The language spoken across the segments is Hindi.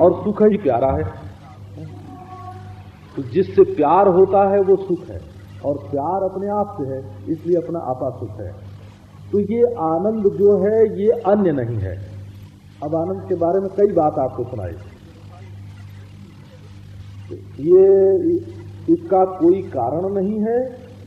और सुख ही प्यारा है। तो जिससे प्यार होता है वो सुख है। और प्यार अपने आप से है इसलिए अपना आपा सुख है। तो ये आनंद जो है ये अन्य नहीं है। अब आनंद के बारे में कई बात आपको सुनाई। ये इसका कोई कारण नहीं है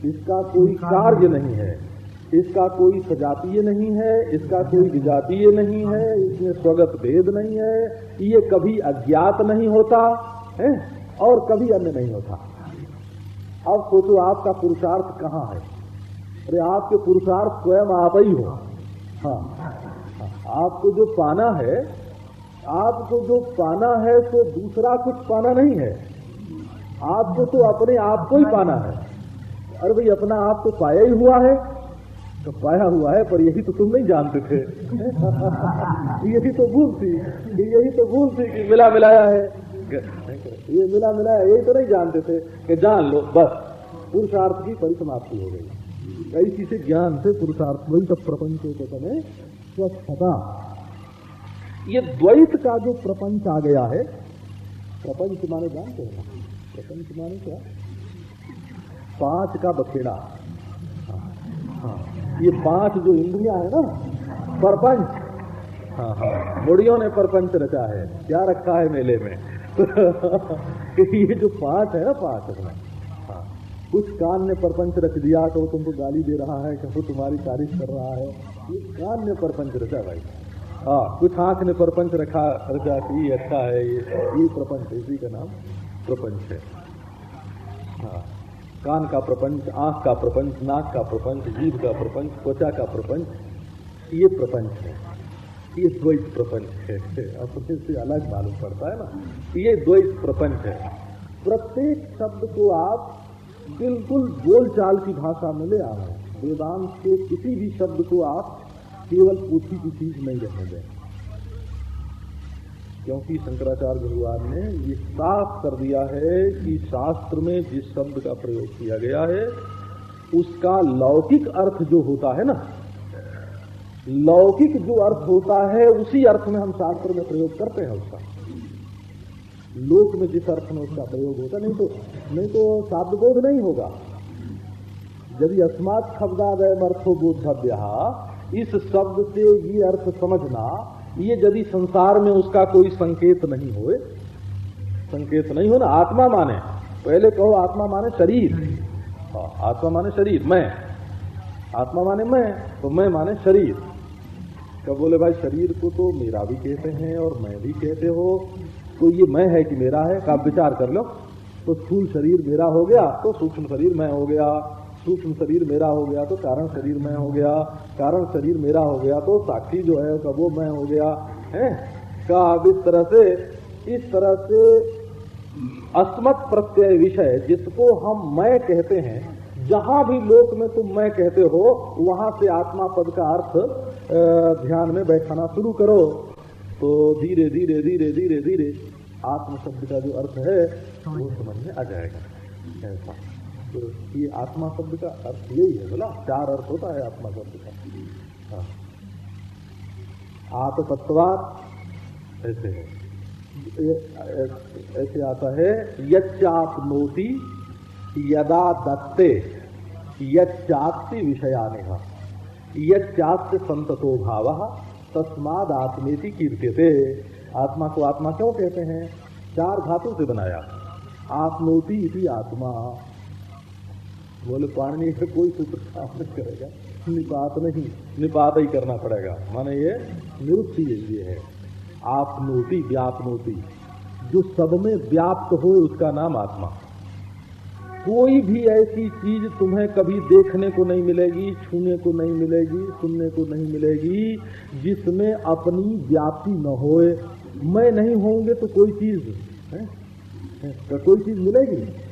इसका कोई कार्य नहीं है। इसका कोई सजातीय नहीं है, इसका कोई विजातीय नहीं है, इसमें स्वगत भेद नहीं है, ये कभी अज्ञात नहीं होता, है? और कभी अन्य नहीं होता। अब सोचो आपका पुरुषार्थ कहाँ है? अरे आपके पुरुषार्थ स्वयं आप ही हो। हाँ। आपको जो पाना है, आपको जो पाना है तो दूसरा कुछ पाना नहीं है। आपको तो अपने आप को ही पाना है। अरे भाई, अपना आप तो पाया ही हुआ है। तो पाया हुआ है, पर यही तो तुम नहीं जानते थे। यही तो भूल थी, यही तो भूल थी कि मिला मिलाया है। ये मिला मिलाया, यही तो नहीं जानते थे कि जान लो, बस, पुरुषार्थ की परिसमाप्ति हो गई। कई चीज़ें ज्ञान से पुरुषार्थ वही सब प्रपंच समय स्वच्छता। ये द्वैत का जो प्रपंच आ गया है, प्रपंच माने जानते हैं? प्रपंच माने क्या? पाँच का बखेड़ा। ये पाँच जो इंद्रियाँ है ना परपंच। हाँ हाँ। मुड़ियों ने परपंच रचा है क्या रखा है मेले में? ये जो पाँच है ना पाँच। अपना हाँ। कुछ कान ने परपंच रख दिया तो वो तुमको गाली दे रहा है कि वो तुम्हारी तारीफ़ कर रहा है। ये कान ने परपंच रचा भाई। हाँ कुछ आँख ने परपंच रखा रचा कि ये अच्छा है ये ये प्रपंच इसी का नाम प्रपंच है। हाँ। कान का प्रपंच, आँख का प्रपंच, नाक का प्रपंच, जीभ का प्रपंच, त्वचा का प्रपंच, ये प्रपंच है। ये द्वैत प्रपंच है। अपने से अलग मालूम पड़ता है ना। ये द्वैत प्रपंच है। प्रत्येक शब्द को आप बिल्कुल बोल चाल की भाषा में ले आ रहे हैं वेदांत के किसी भी शब्द को आप केवल पूछी की चीज़ नहीं रहने दें क्योंकि शंकराचार्य भगवान ने ये साफ़ कर दिया है कि शास्त्र में जिस शब्द का प्रयोग किया गया है, उसका लौकिक अर्थ जो होता है ना, लौकिक जो अर्थ होता है, उसी अर्थ में हम शास्त्र में प्रयोग करते हैं उसका। लोक में जिस अर्थ में उसका प्रयोग होता नहीं तो नहीं तो शाब्द बोध नहीं होगा। यदि अस्मात शब्दादय अर्थो बोधव्य इस शब्द से ये अर्थ समझना ये यदि संसार में उसका कोई संकेत नहीं हो संकेत नहीं हो ना आत्मा माने पहले कहो आत्मा माने शरीर। हाँ, आत्मा माने शरीर मैं। आत्मा माने मैं तो मैं माने शरीर। कब बोले भाई शरीर को तो मेरा भी कहते हैं और मैं भी कहते हो। तो ये मैं है कि मेरा है आप विचार कर लो। तो स्थूल शरीर मेरा हो गया तो सूक्ष्म शरीर मैं हो गया। सूक्ष्म शरीर मेरा हो गया तो कारण शरीर मैं हो गया। कारण शरीर मेरा हो गया तो साक्षी जो है वो मैं हो गया। है? का इस तरह से इस तरह से अस्मत् प्रत्यय विषय जिसको हम मैं कहते हैं जहाँ भी लोक में तुम मैं कहते हो वहाँ से आत्मा पद का अर्थ ध्यान में बैठाना शुरू करो। तो धीरे धीरे धीरे धीरे धीरे आत्म शब्द का जो अर्थ है वो समझ में आ जाएगा। ऐसा। ये आत्मा शब्द का अर्थ यही है, बोला? चार अर्थ होता है आत्मा शब्द का। हाँ। आत्मतत्वात ऐसे है। ऐसे आता है, यच्चापनोति यदा दत्ते यच्चास्ति विषयानिह। यच्चास्ति संततो भाव, तस्माद आत्मेति कीर्त्यते। आत्मा को आत्मा क्यों कहते हैं? चार धातु से बनाया। आत्मोति इति आत्मा। बोले पाणनी का कोई सूत्र काम नहीं करेगा? निपात नहीं, निपात ही करना पड़ेगा। माने ये निरुक्ति ये है। आपनोति व्यापनोति जो सब में व्याप्त हो, उसका नाम आत्मा। कोई भी ऐसी चीज़ तुम्हें कभी देखने को नहीं मिलेगी, छूने को नहीं मिलेगी, सुनने को नहीं मिलेगी, जिसमें अपनी व्याप्ति न होए। मैं नहीं होंगे तो कोई चीज़, है? है? कोई चीज़ मिलेगी?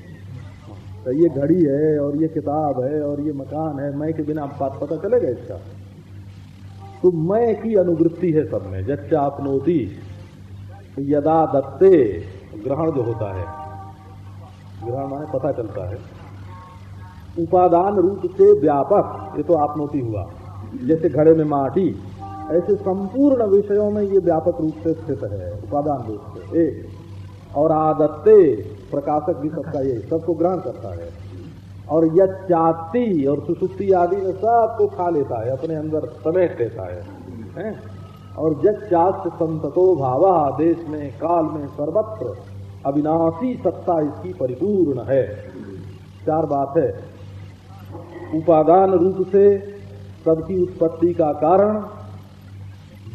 तो ये घड़ी है और ये किताब है और ये मकान है, मैं के बिना बात पता चलेगा इसका? तो मैं की अनुवृत्ति है सब में, जच्चा अपनोती यदा दत्ते, ग्रहण जो होता है। ग्रहण माने पता चलता है। उपादान रूप से व्यापक, ये तो आपनोती हुआ। जैसे घड़े में माटी, ऐसे संपूर्ण विषयों में ये व्यापक रूप से स्थित है, उपादान रूप से। एक, और आदत्ते प्रकाशक भी सबका यही सबको ग्रहण करता है। और यह चाती और सुसुप्ति आदि में सबको खा लेता है अपने अंदर समेट लेता है, है? और चास्त संतो भावा देश में काल में सर्वत्र अविनाशी सत्ता इसकी परिपूर्ण है। चार बात है। उपादान रूप से सबकी उत्पत्ति का कारण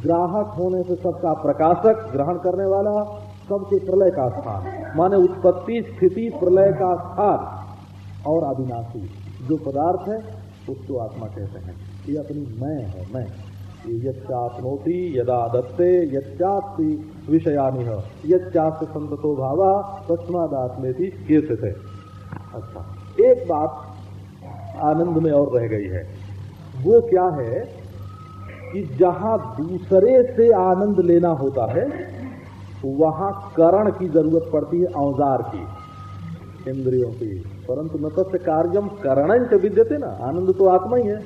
ग्राहक होने से सबका प्रकाशक ग्रहण करने वाला सबके प्रलय का स्थान, माने उत्पत्ति, स्थिति, प्रलय का स्थान और अविनाशी। जो पदार्थ है, उसको आत्मा कहते हैं। ये अपनी मैं है, मैं। ये यच्चात्मोति यदा दत्ते यच्चास्ति विषयानि है। यच्चास्त संतो भावा तस्मादात्मे थी ये थे अच्छा एक बात आनंद में और रह गई है। वो क्या है कि जहाँ दूसरे से आनंद लेना होता है वहाँ करण की ज़रूरत पड़ती है औज़ार की इंद्रियों की परंतु न तस्य कार्यम करण से विद्यते ना आनंद तो आत्मा ही है,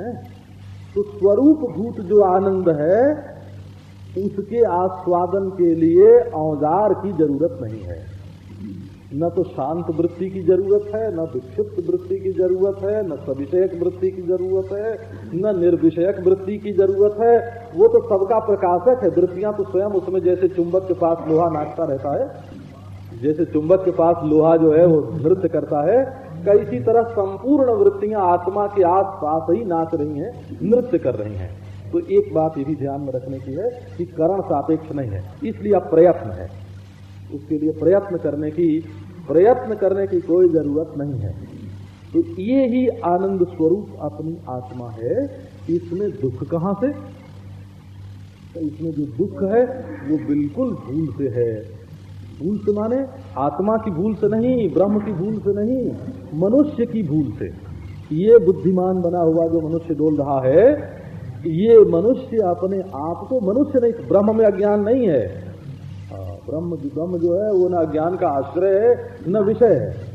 है? तो स्वरूप भूत जो आनंद है उसके आस्वादन के लिए औज़ार की ज़रूरत नहीं है न तो शांत वृत्ति की ज़रूरत है, न विक्षिप्त वृत्ति की ज़रूरत है, न सविषयक वृत्ति की ज़रूरत है, न निर्विषयक वृत्ति की ज़रूरत है। वो तो सबका प्रकाशक है। वृत्तियाँ तो स्वयं उसमें जैसे चुंबक के पास लोहा नाचता रहता है, जैसे चुंबक के पास लोहा जो है वो नृत्य करता है इसी तरह संपूर्ण वृत्तियाँ आत्मा के आस पास ही नाच रही हैं, नृत्य कर रही हैं। तो एक बात ये भी ध्यान में रखने की है कि करण सापेक्ष नहीं है, इसलिए अब प्रयत्न है। उसके लिए प्रयत्न करने की प्रयत्न करने की कोई ज़रूरत नहीं है। तो ये ही आनंद स्वरूप अपनी आत्मा है। इसमें दुख कहाँ से? तो इसमें जो दुख है, वो बिल्कुल भूल से है। भूल से माने आत्मा की भूल से नहीं, ब्रह्म की भूल से नहीं, मनुष्य की भूल से। ये बुद्धिमान बना हुआ जो मनुष्य डोल रहा है, ये मनुष्य अपने आप को मनुष्य नहीं, ब्रह्म में अज्ञान नहीं है। ब्रह्म ब्रह्म जो है वो ना ज्ञान का आश्रय है न विषय है।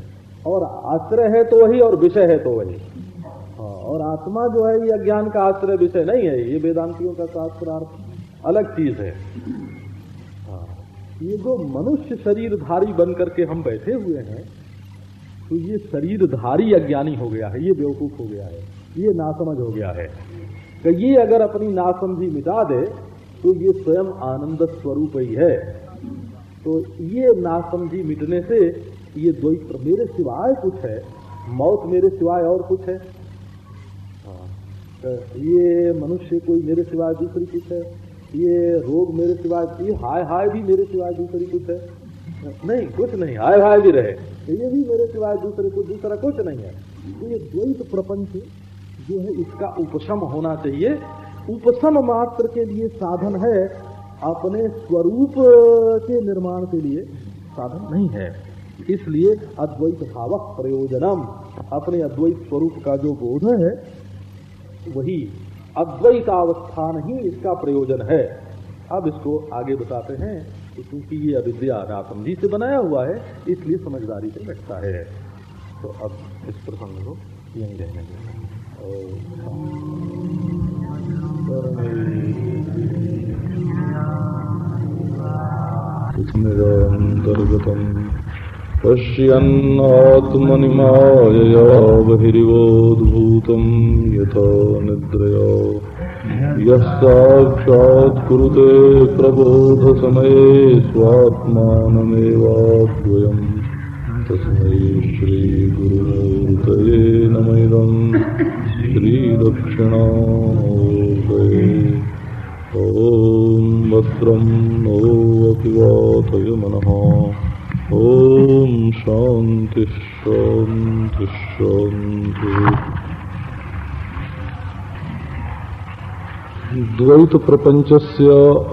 और आश्रय है तो वही और विषय है तो वही। हाँ, और आत्मा जो है ये ज्ञान का आश्रय विषय नहीं है। ये वेदांतियों का शास्त्रार्थ अलग चीज़ है। हाँ, ये जो मनुष्य शरीरधारी बन करके हम बैठे हुए हैं तो ये शरीरधारी अज्ञानी हो गया है ये बेवकूफ़ हो गया है ये नासमझ हो गया है। कि ये अगर अपनी नासमझी मिटा दे तो ये स्वयं आनंद स्वरूप ही है। तो ये नासमझी मिटने से ये द्वैत मेरे सिवाय कुछ है। मौत मेरे सिवाय और कुछ है। हाँ, तो ये मनुष्य कोई मेरे सिवाय दूसरी कुछ है। ये रोग मेरे सिवाय ये हाय हाय भी मेरे सिवाय दूसरी कुछ है। नहीं कुछ नहीं हाय हाय भी रहे। ये भी मेरे सिवाय दूसरे कुछ दूसरा कुछ नहीं है। तो ये द्वैत प्रपंच जो है इसका उपशम होना चाहिए। उपशम मात्र के लिए साधन है अपने स्वरूप के निर्माण के लिए साधन नहीं है। इसलिए अद्वैत भाव प्रयोजनम, अपने अद्वैत स्वरूप का जो बोध है, वही अद्वैतावस्थान ही इसका प्रयोजन है। अब इसको आगे बताते हैं कि क्योंकि ये अविद्या नासमझी से बनाया हुआ है, इसलिए समझदारी से बैठता है। तो अब इस प्रसंग को यही रहने दें। निरान्तर्गतम् पश्यन्नात्मनि मायया बहिरिवोद्भूतम् यथा निद्रया। यः साक्षात् कुरुते प्रबोधसमये स्वात्मानमेवाद्वयम्। तस्मै श्रीगुरुमूर्तये नमैदम् श्रीदक्षिणामूर्तये ॐ भद्रं नो अपिवातय मनः ॐ शान्तिः शान्तिः शान्तिः। द्वैत प्रपंचस्य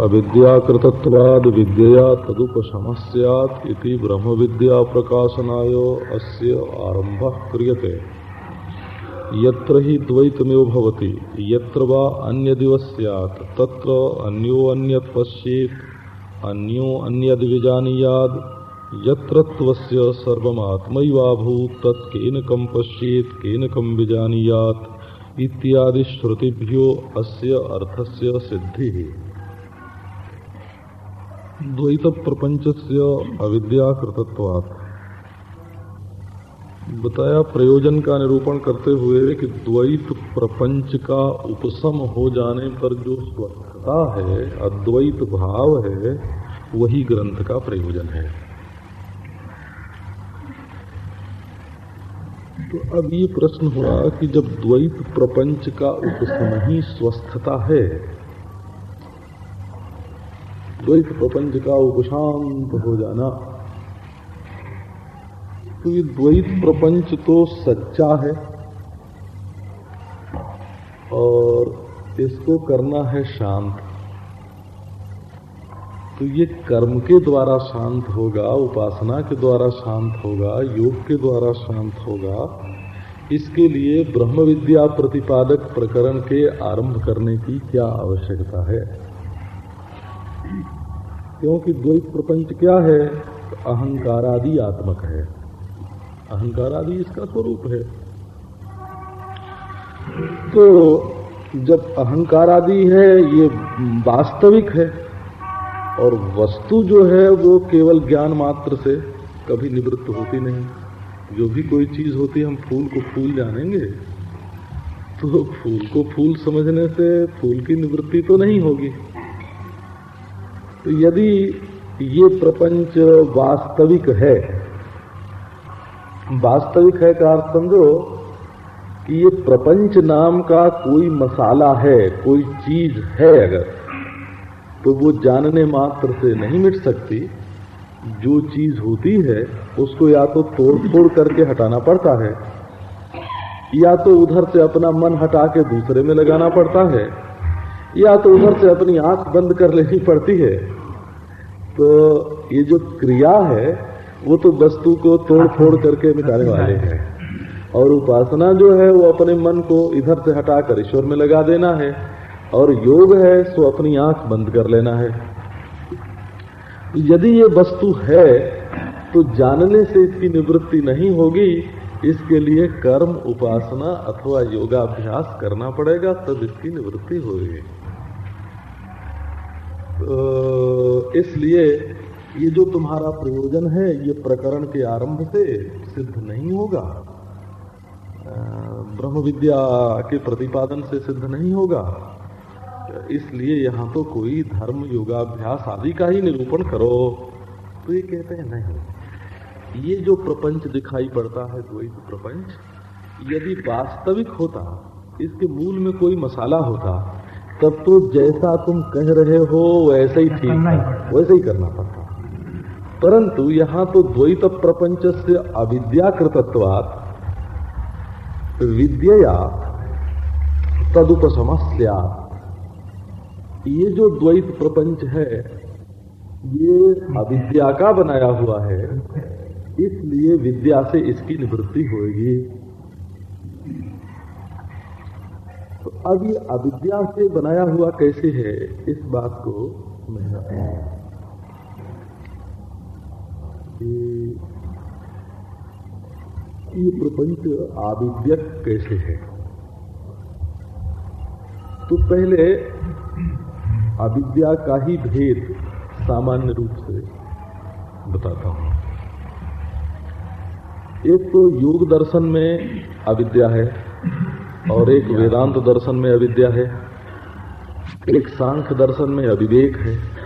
अविद्याकृतत्वाद विद्यया तदुपशमः इति ब्रह्म विद्या प्रकाशनाय अस्य आरम्भः क्रियते। यत्र हि द्वैतमेव भवति, यत्र वा अन्यदिव स्यात् तत्र अन्यो अन्यत् पश्येत् अन्यो अन्यद्विजानीयाद् यत्र त्वस्य सर्वमात्मैवाभूत्, तत् केन कं पश्येत्, केन कं विजानीयात् इत्यादि श्रुतिभ्यो अस्य अर्थस्य सिद्धि। द्वैत प्रपंच से अविद्याकृतत्वात्। बताया प्रयोजन का निरूपण करते हुए कि द्वैत प्रपंच का उपशम हो जाने पर जो स्वस्थता है, अद्वैत भाव है, वही ग्रंथ का प्रयोजन है। तो अब ये प्रश्न हुआ कि जब द्वैत प्रपंच का उपशम ही स्वस्थता है, द्वैत प्रपंच का उपशांत हो जाना तो ये द्वैत प्रपंच तो सच्चा है और इसको करना है शांत। तो ये कर्म के द्वारा शांत होगा, उपासना के द्वारा शांत होगा, योग के द्वारा शांत होगा, इसके लिए ब्रह्म विद्या प्रतिपादक प्रकरण के आरंभ करने की क्या आवश्यकता है? क्योंकि द्वैत प्रपंच क्या है? अहंकारादि आत्मक है। अहंकार आदि इसका स्वरूप है। तो जब अहंकार आदि है, ये वास्तविक है, और वस्तु जो है, वो केवल ज्ञान मात्र से कभी निवृत्त होती नहीं। जो भी कोई चीज़ होती है, हम फूल को फूल जानेंगे। तो फूल को फूल समझने से फूल की निवृत्ति तो नहीं होगी। तो यदि ये प्रपंच वास्तविक है वास्तविक है का अर्थ समझो कि ये प्रपंच नाम का कोई मसाला है, कोई चीज़ है अगर तो वो जानने मात्र से नहीं मिट सकती। जो चीज़ होती है, उसको या तो तोड़ फोड़ करके हटाना पड़ता है, या तो उधर से अपना मन हटा के दूसरे में लगाना पड़ता है, या तो उधर से अपनी आँख बंद कर लेनी पड़ती है। तो ये जो क्रिया है वो तो वस्तु को तोड़ फोड़ करके मिटाने वाले हैं। और उपासना जो है, वो अपने मन को इधर से हटाकर ईश्वर में लगा देना है। और योग है, सो अपनी आँख बंद कर लेना है। यदि ये वस्तु है तो जानने से इसकी निवृत्ति नहीं होगी। इसके लिए कर्म, उपासना अथवा योगाभ्यास करना पड़ेगा, तब इसकी निवृत्ति होगी। तो इसलिए ये जो तुम्हारा प्रयोजन है ये प्रकरण के आरंभ से सिद्ध नहीं होगा। ब्रह्म विद्या के प्रतिपादन से सिद्ध नहीं होगा। इसलिए यहाँ तो कोई धर्म योगाभ्यास आदि का ही निरूपण करो। तो ये कहते हैं नहीं ये जो प्रपंच दिखाई पड़ता है द्वैत प्रपंच। यदि वास्तविक होता इसके मूल में कोई मसाला होता तब तो जैसा तुम कह रहे हो वैसे ही ठीक वैसे ही करना पड़ता। परंतु यहाँ तो द्वैत प्रपंच से अविद्याकृतत्वात् विद्या तदुपसमस्या ये जो द्वैत प्रपंच है, ये अविद्या का बनाया हुआ है, इसलिए विद्या से इसकी निवृत्ति होगी तो अब ये अविद्या से बनाया हुआ कैसे है, इस बात को समझना कि ये प्रपंच आविद्यक कैसे है? तो पहले अविद्या का ही भेद सामान्य रूप से बताता हूँ। एक तो योग दर्शन में अविद्या है और एक वेदांत दर्शन में अविद्या है। एक सांख्य दर्शन में अविवेक है।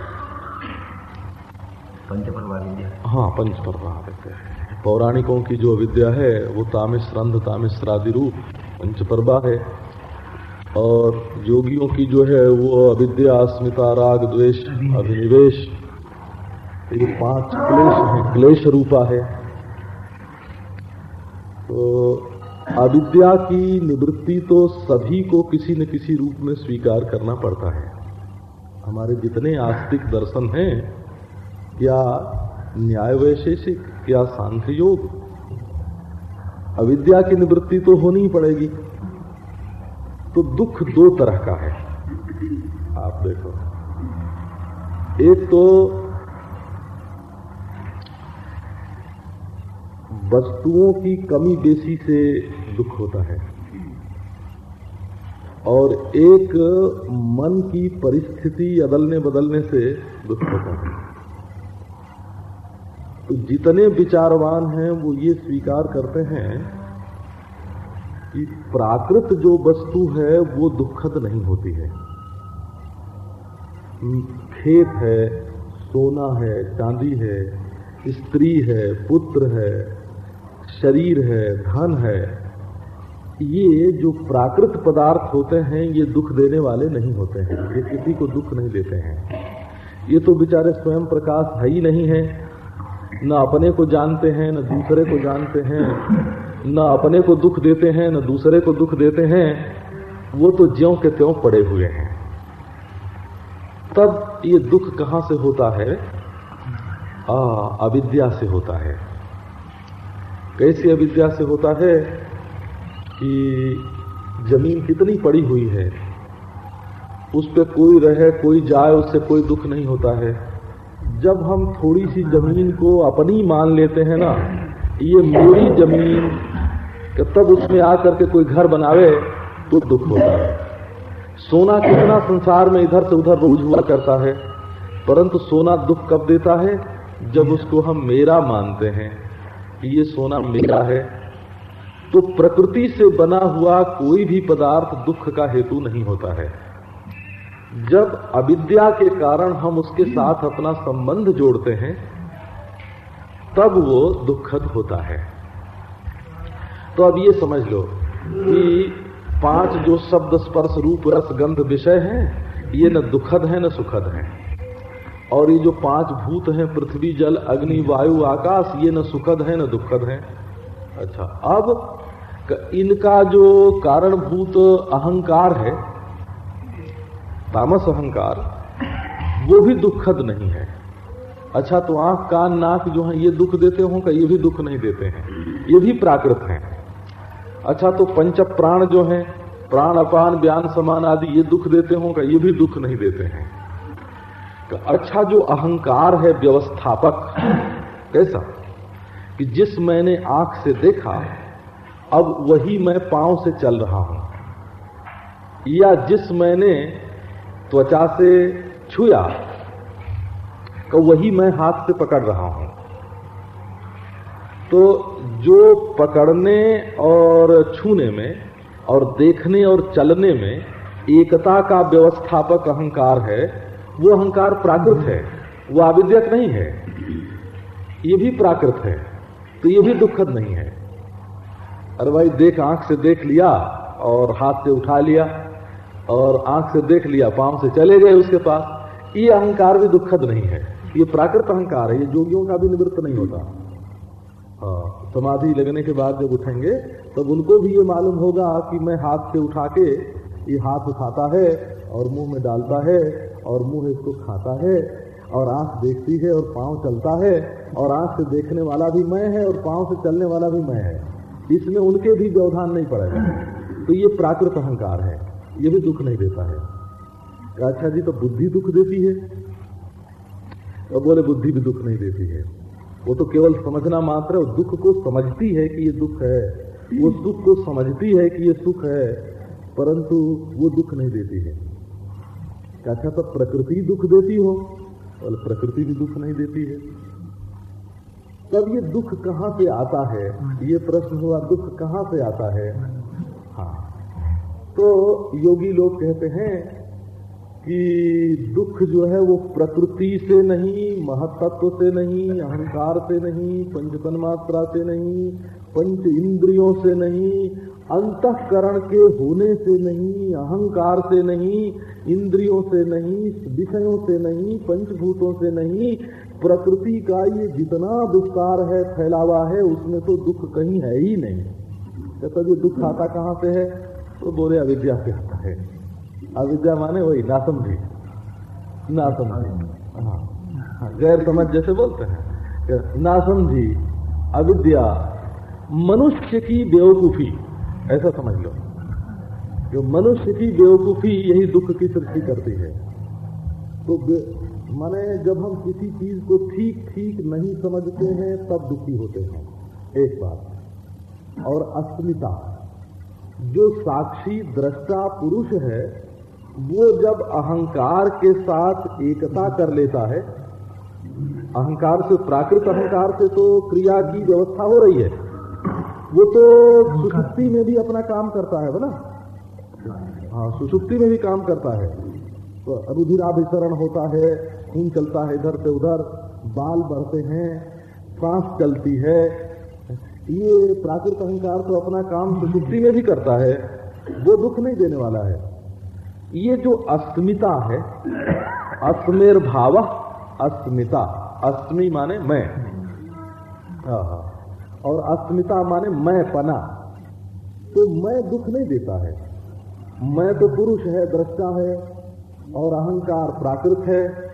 हाँ पंचपर्वा विद्या पौराणिकों की जो विद्या है वो तामिश्रंध तामिश्रादि रूप पंचपर्वा है। और योगियों की जो है वो अविद्या अस्मिता राग द्वेष अभिनिवेश। ये पाँच क्लेश है क्लेश रूपा है। तो अविद्या की निवृत्ति तो सभी को किसी न किसी रूप में स्वीकार करना पड़ता है। हमारे जितने आस्तिक दर्शन हैं क्या न्याय वैशेषिक क्या सांख्य योग अविद्या की निवृत्ति तो होनी ही पड़ेगी। तो दुख दो तरह का है। आप देखो। एक तो वस्तुओं की कमी बेसी से दुख होता है। और एक मन की परिस्थिति बदलने बदलने से दुख होता है। जितने विचारवान हैं, वो ये स्वीकार करते हैं कि प्राकृत जो वस्तु है, वो दुखद नहीं होती है। खेत है, सोना है, चांदी है, स्त्री है, पुत्र है, शरीर है, धन है, ये जो प्राकृत पदार्थ होते हैं, ये दुख देने वाले नहीं होते हैं। ये किसी को दुख नहीं देते हैं। ये तो बेचारे स्वयं प्रकाश है ही नहीं है। न अपने को जानते हैं, न दूसरे को जानते हैं, न अपने को दुख देते हैं, न दूसरे को दुख देते हैं, वो तो ज्यो के त्यों पड़े हुए हैं। तब ये दुख कहाँ से होता है? आ, अविद्या से होता है। कैसी अविद्या से होता है कि ज़मीन कितनी पड़ी हुई है, उस पर कोई रहे, कोई जाए, उससे कोई दुख नहीं होता है। जब हम थोड़ी सी ज़मीन को अपनी मान लेते हैं ना, ये मेरी ज़मीन तब उसमें आकर के कोई घर बनावे तो दुख होता है। सोना कितना संसार में इधर से उधर रोज हुआ करता है, परंतु सोना दुख कब देता है? जब उसको हम मेरा मानते हैं, कि ये सोना मेरा है। तो प्रकृति से बना हुआ कोई भी पदार्थ दुख का हेतु नहीं होता है। जब अविद्या के कारण हम उसके साथ अपना संबंध जोड़ते हैं, तब वो दुखद होता है। तो अब ये समझ लो कि पाँच जो शब्द स्पर्श रूप रस गंध विषय हैं, ये न दुखद है, न सुखद है। और ये जो पाँच भूत हैं, पृथ्वी, जल, अग्नि, वायु, आकाश, ये न सुखद है, न दुखद है। अच्छा अब इनका जो कारणभूत अहंकार है तामस अहंकार वो भी दुखद नहीं है। अच्छा तो आँख, कान, नाक जो है, ये दुख देते होंगे, ये भी दुख नहीं देते हैं। ये भी प्राकृत हैं। अच्छा तो पंच प्राण जो है, प्राण, अपान बयान समान आदि, ये दुख देते होंगे, ये भी दुख नहीं देते हैं। तो अच्छा जो अहंकार है व्यवस्थापक, कैसा? कि जिस मैंने आँख से देखा, अब वही मैं पाँव से चल रहा हूँ। या जिस मैंने त्वचा से छुया तो वही मैं हाथ से पकड़ रहा हूँ। तो जो पकड़ने और छूने में और देखने और चलने में एकता का व्यवस्थापक अहंकार है, वो अहंकार प्राकृत है, वो आविद्यक नहीं है। ये भी प्राकृत है तो ये भी दुखद नहीं है। अरे भाई, देख आँख से देख लिया और हाथ से उठा लिया। और आँख से देख लिया, पाँव से चले गए उसके पास। ये अहंकार भी दुखद नहीं है। ये प्राकृत अहंकार है, ये जोगियों का भी निवृत्त नहीं होता। हाँ समाधि लगने के बाद जब उठेंगे, तब उनको भी ये मालूम होगा कि मैं हाथ से उठा के ये हाथ उठाता है और मुँह में डालता है और मुँह इसको खाता है और आँख देखती है और पाँव चलता है और आँख से देखने वाला भी मैं है और पाँव से चलने वाला भी मैं है। इसमें उनके भी व्यवधान नहीं पड़ेगा। तो ये प्राकृत अहंकार है। ये भी दुख नहीं देता है। अच्छा जी तो बुद्धि दुख देती है। और बोले, बुद्धि भी दुख नहीं देती है। वो तो केवल समझना मात्र है, दुख को समझती है कि ये दुख है। वो सुख को समझती है कि ये सुख है, परंतु वो दुख नहीं देती है। अच्छा तो प्रकृति दुख देती हो, और प्रकृति भी दुख नहीं देती है। तब ये दुख कहाँ से आता है? ये प्रश्न हुआ, दुख कहाँ से आता है? हाँ। तो योगी लोग कहते हैं कि दुख जो है वो प्रकृति से नहीं महतत्व से नहीं अहंकार से नहीं पंचतन मात्रा से नहीं पंच इंद्रियों से नहीं अंतकरण के होने से नहीं अहंकार से नहीं इंद्रियों से नहीं विषयों से नहीं पंचभूतों से नहीं प्रकृति का ये जितना विस्तार है फैलावा है उसमें तो दुख कहीं है ही नहीं जैसा जो दुख आता कहाँ से है तो बोले, अविद्या से आता है। अविद्या माने वही ना समझी ना हाँ गैर समझ जैसे बोलते हैं। ना समझी अविद्या, मनुष्य की बेवकूफ़ी, ऐसा समझ लो। जो मनुष्य की बेवकूफ़ी यही दुख की सृष्टि करती है। तो माने जब हम किसी चीज़ को ठीक ठीक नहीं समझते हैं, तब दुखी होते हैं। एक बात। और अस्मिता। जो साक्षी दृष्टा पुरुष है, वो जब अहंकार के साथ एकता कर लेता है, अहंकार से प्राकृत अहंकार से तो क्रिया की व्यवस्था हो रही है। वो तो सुसुप्ति में भी अपना काम करता है, बोला? हाँ सुसुप्ति में भी काम करता है। तो रुधिराभिसरण होता है, खून चलता है इधर से उधर, बाल बढ़ते हैं, सांस चलती है ये प्राकृत अहंकार तो अपना काम सुसुप्ति में भी करता है, वो दुख नहीं देने वाला है। ये जो अस्मिता है, अस्मेर भाव अस्मिता। अस्मि माने मैं। और अस्मिता माने मैं पना तो मैं दुख नहीं देता है। मैं तो पुरुष है, दृष्टा है, और अहंकार प्राकृत है।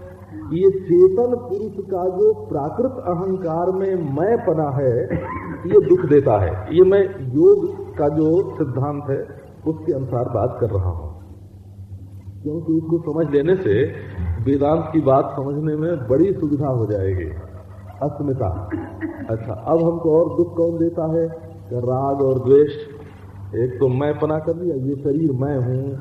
ये चेतन पुरुष का जो प्राकृत अहंकार में मैं पना है, ये दुख देता है। ये मैं योग का जो सिद्धांत है, उसके अनुसार बात कर रहा हूँ। क्योंकि उसको समझ लेने से वेदांत की बात समझने में बड़ी सुविधा हो जाएगी। अस्मिता। अच्छा अब हमको और दुख कौन देता है? राग और द्वेष। एक तो मैं पना कर लिया ये शरीर मैं हूँ।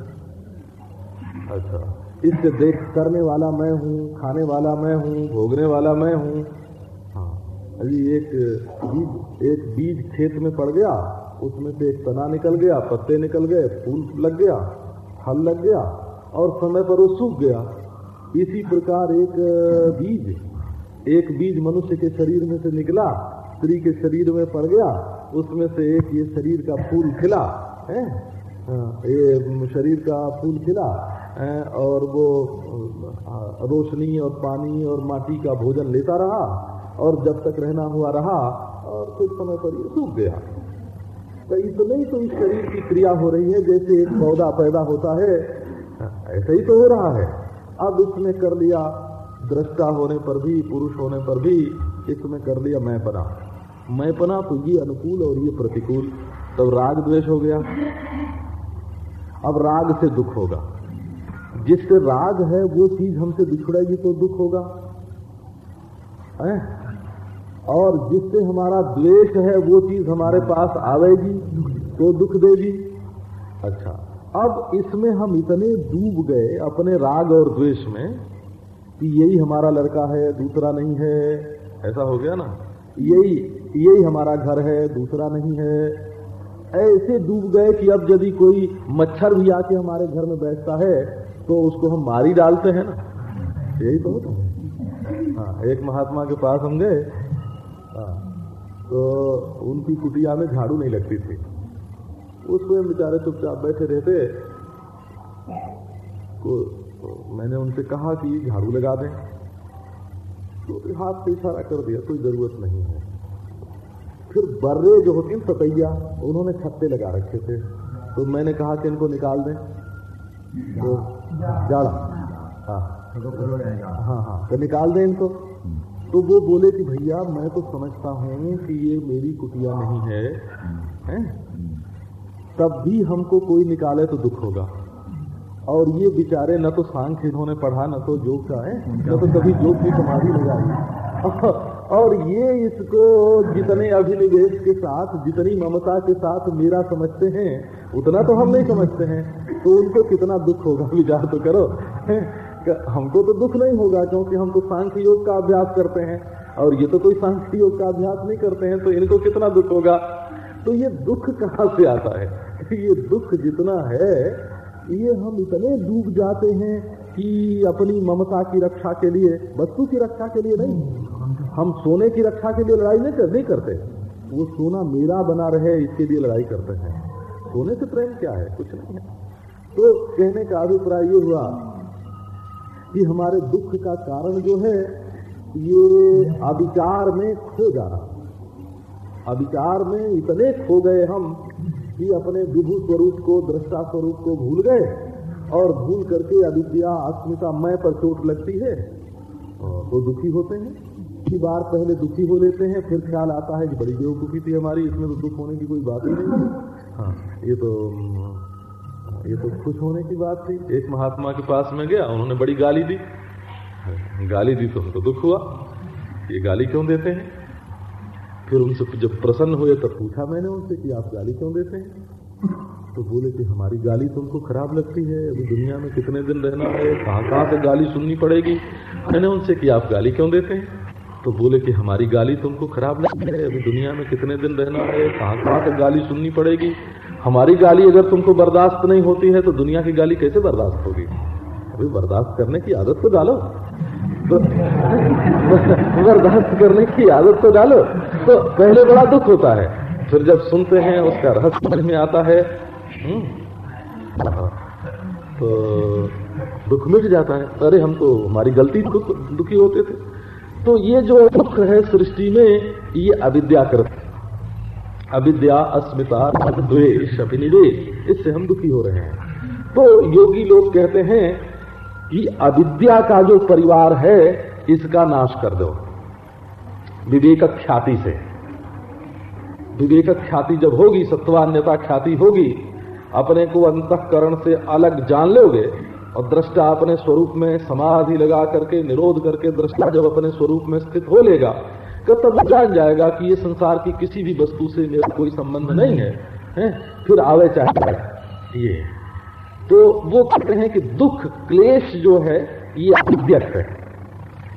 अच्छा। इससे देख करने वाला मैं हूँ, खाने वाला मैं हूँ, भोगने वाला मैं हूँ। हाँ अभी एक बीज एक बीज खेत में पड़ गया, उसमें से एक तना निकल गया, पत्ते निकल गए, फूल लग गया, फल लग गया और समय पर वो सूख गया। इसी प्रकार एक बीज एक बीज मनुष्य के शरीर में से निकला, स्त्री के शरीर में पड़ गया, उसमें से एक ये शरीर का फूल खिला, है? ये शरीर का फूल खिला और वो रोशनी और पानी और माटी का भोजन लेता रहा, और जब तक रहना हुआ रहा, और कुछ समय पर ये सूख गया। तो इतने ही तो इस शरीर की क्रिया हो रही है, जैसे एक पौधा पैदा होता है, ऐसा ही तो हो रहा है। अब इसमें कर लिया, दृष्टा होने पर भी, पुरुष होने पर भी इसमें कर लिया मैं पना मैं पना तो ये अनुकूल और ये प्रतिकूल। तब राग द्वेष हो गया। अब राग से दुख होगा। जिससे राग है, वो चीज़ हमसे बिछड़ेगी तो दुख होगा। है? और जिससे हमारा द्वेष है, वो चीज़ हमारे पास आवेगी तो दुख देगी। अच्छा अब इसमें हम इतने डूब गए अपने राग और द्वेष में कि यही हमारा लड़का है, दूसरा नहीं है। ऐसा हो गया ना? यही यही हमारा घर है, दूसरा नहीं है। ऐसे डूब गए कि अब यदि कोई मच्छर भी आके हमारे घर में बैठता है तो उसको हम मारी डालते हैं ना। यही तो हाँ। एक महात्मा के पास हम गए। हाँ, तो उनकी कुटिया में झाड़ू नहीं लगती थी। उसमें बेचारे चुपचाप बैठे रहते। तो, तो मैंने उनसे कहा कि झाड़ू लगा दें। तो हाथ से इशारा कर दिया कोई ज़रूरत नहीं है। फिर बर्रे जो होती सतैया उन्होंने छत्ते लगा रखे थे। तो मैंने कहा कि इनको निकाल दें। तो जाड़ा। हाँ। हाँ हाँ। तो निकाल दें इनको। तो वो बोले कि भैया मैं तो समझता हूँ कि ये मेरी कुटिया नहीं है, है? तब भी हमको कोई निकाले तो दुख होगा। और ये बेचारे न तो सांख इन्होंने पढ़ा न तो योग का है न तो कभी योग की समाधि लगाई। और ये इसको जितने अभिनिवेश के साथ, जितनी ममता के साथ मेरा समझते हैं, उतना तो हम नहीं समझते हैं। तो उनको कितना दुख होगा? विचार तो करो। हमको तो दुख नहीं होगा, क्योंकि हम तो सांख्य योग का अभ्यास करते हैं। और ये तो कोई सांख्य योग का अभ्यास नहीं करते हैं तो इनको कितना दुख होगा? तो ये दुख कहाँ से आता है? ये दुख जितना है, ये हम इतने डूब जाते हैं कि अपनी ममता की रक्षा के लिए, वस्तु की रक्षा के लिए नहीं। हम सोने की रक्षा के लिए लड़ाई नहीं, कर, नहीं करते। वो सोना मेरा बना रहे इसके लिए लड़ाई करते हैं। सोने से प्रेम क्या है? कुछ नहीं है। तो कहने का अभिप्राय ये हुआ कि हमारे दुख का कारण जो है ये अविचार में खो जा रहा। अविचार में इतने खो गए हम कि अपने विभू स्वरूप को दृष्टा स्वरूप को भूल गए और भूल करके अविद्या अस्मिता मैं पर चोट लगती है। तो दुखी होते हैं। की बार पहले दुखी हो लेते हैं, फिर ख्याल आता है कि बड़ी बेवकूफ़ी थी हमारी, इसमें तो दुख होने की कोई बात ही नहीं हाँ ये तो ये तो खुश होने की बात थी। एक महात्मा के पास में गया, उन्होंने बड़ी गाली दी। गाली दी तो हमको दुख हुआ। ये गाली क्यों देते हैं? फिर उनसे जब प्रसन्न हुए, तब पूछा मैंने उनसे कि आप गाली क्यों देते हैं? तो बोले कि हमारी गाली तुमको खराब लगती है, अभी दुनिया में कितने दिन रहना है कहाँ कहाँ से गाली सुननी पड़ेगी? मैंने उनसे कि आप गाली क्यों देते हैं? तो बोले कि हमारी गाली तुमको खराब लगती है। अभी दुनिया में कितने दिन रहना है? कहाँ कहाँ से गाली सुननी पड़ेगी? हमारी गाली अगर तुमको बर्दाश्त नहीं होती है तो दुनिया की गाली कैसे बर्दाश्त होगी? अभी बर्दाश्त करने की आदत तो डालो। तो बर्दाश्त करने की आदत तो डालो। तो पहले बड़ा दुख होता है। फिर जब सुनते हैं, उसका रहस्य में आता है। हम्म। तो दुख मिट जाता है। अरे, हम तो हमारी गलती दुखी होते थे। तो ये जो दुख है सृष्टि में, ये अविद्याकृत अविद्या, अस्मिता द्वेश अभिनिवेश, इससे हम दुखी हो रहे हैं। तो योगी लोग कहते हैं कि अविद्या का जो परिवार है, इसका नाश कर दो। विवेक ख्याति से। विवेक ख्याति जब होगी, सत्वान्यता ख्याति होगी, अपने को अंतकरण से अलग जान लोगे और दृष्टा अपने स्वरूप में समाधि लगा करके निरोध करके दृष्टा जब अपने स्वरूप में स्थित हो लेगा तो तब जान जाएगा कि ये संसार की किसी भी वस्तु से मेरा कोई संबंध नहीं है, है? फिर आवे चाहे। ये। तो वो कहते हैं कि दुख क्लेश जो है ये अविद्यक है।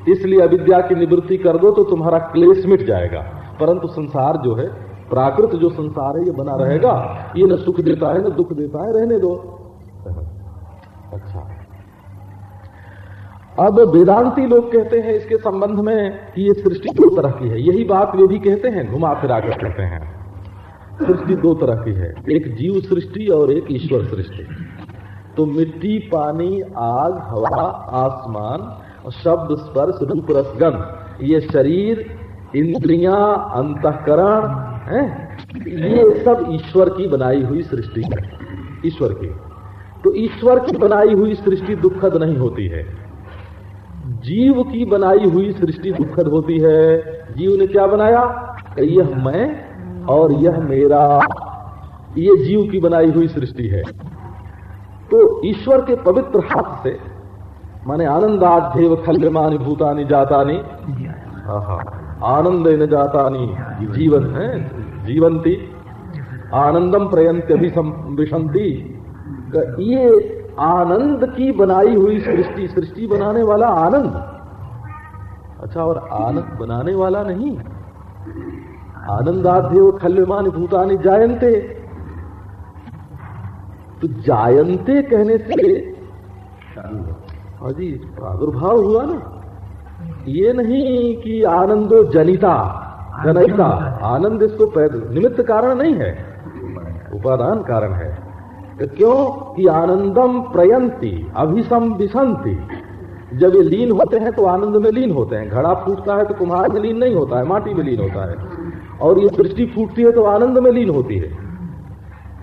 इसलिए अविद्या की निवृत्ति कर दो तो तुम्हारा क्लेश मिट जाएगा। परंतु संसार जो है प्राकृत जो संसार है ये बना रहेगा। ये न सुख देता है न दुख देता है रहने दो। अच्छा। अब वेदांती लोग कहते हैं, इसके संबंध में कि ये सृष्टि दो तरह की है। यही बात वे भी कहते हैं, घुमा फिरा कर कहते हैं। सृष्टि दो तरह की है। एक जीव सृष्टि और एक ईश्वर सृष्टि। तो मिट्टी, पानी, आग, हवा, आसमान, शब्द, स्पर्श, रूप रसगंध ये शरीर, इंद्रियाँ, अंतकरण, है? ये सब ईश्वर की बनाई हुई सृष्टि है। ईश्वर की। तो ईश्वर की बनाई हुई सृष्टि दुखद नहीं होती है। जीव की बनाई हुई सृष्टि दुखद होती है। जीव ने क्या बनाया? यह मैं और यह मेरा। ये जीव की बनाई हुई सृष्टि है। तो ईश्वर के पवित्र हाथ से माने आनंदाध्यव खल्यमानी भूतानी जातानी। आनंद न जातानी। जीवन है, जीवंती। आनंदम प्रयंत अभिशंति ये आनंद की बनाई हुई सृष्टि सृष्टि बनाने वाला आनंद। अच्छा और आनंद बनाने वाला नहीं। आनंदाध्यव खल्यमान भूतानी जायंते तो जायंते कहने से अजी प्रादुर्भाव हुआ ना। ये नहीं कि आनंदो जनिता जनयिता आनंद इसको निमित्त कारण नहीं है। उपादान कारण है। क्यों? कि आनंदम प्रयंती अभिसम विसंति जब ये लीन होते हैं तो आनंद में लीन होते हैं। घड़ा फूटता है तो कुम्हार में लीन नहीं होता है, माटी में लीन होता है। और ये दृष्टि फूटती है तो आनंद में लीन होती है।